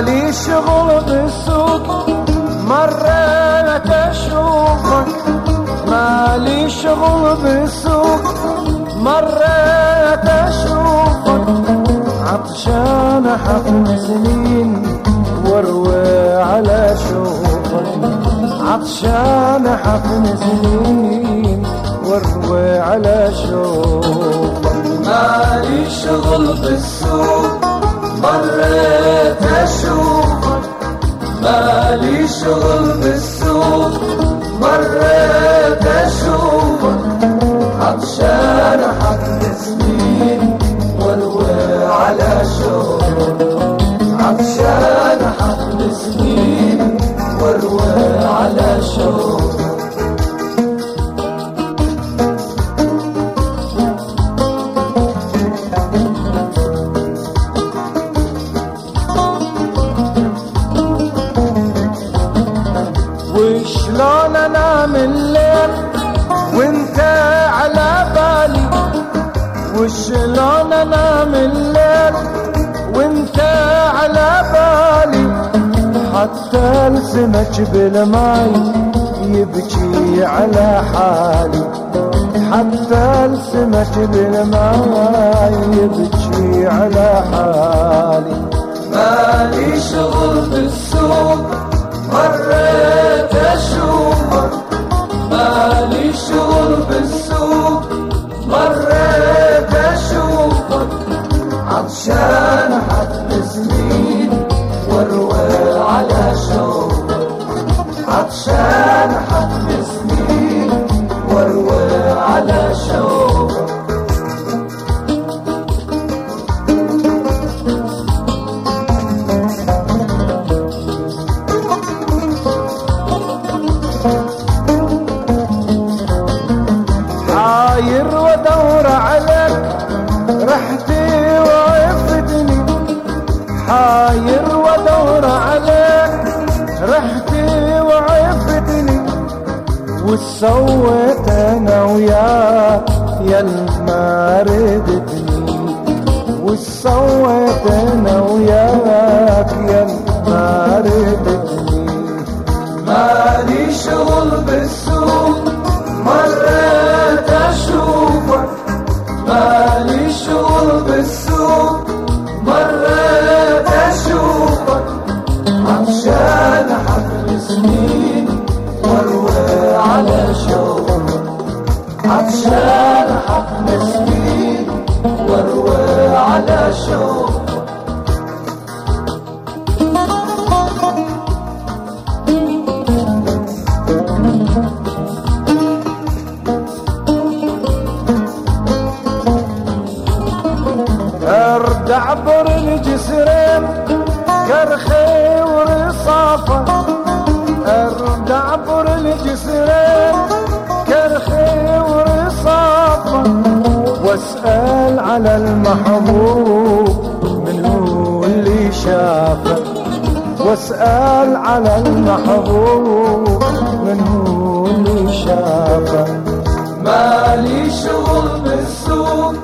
مالي شغل بالسوق مريت اشوفك مالي شغل بالسوق مريت اشوفك عطشان حفن سنين واروي على شوفك عطشان حفن سنين واروي على شوفك مالي شغل بالسوق مريت اشوفك مالي شغل بالسوق. مريت اشوفك عطشان سنين والوي على شوفك عطشان سنين والوي الليل وانت على بالي. حتى السمك بالماي يبكي على حالي. حتى السمك بالماي وسويت أنا وياك يا ما ردتني وسويت أنا وياك يا ما ردتني مالي شغل بالسوق مريت أشوفك. مالي شغل بالسوق عطشان حفل سنين واروي على شوفك ارد عبر الجسرين كرخي ورصافة. ارد عبر الجسرين على المحبوب من هو اللي شافه. واسأل على المحبوب من هو اللي شافه. مالي شغل بالسوق